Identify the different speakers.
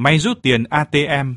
Speaker 1: Máy rút tiền ATM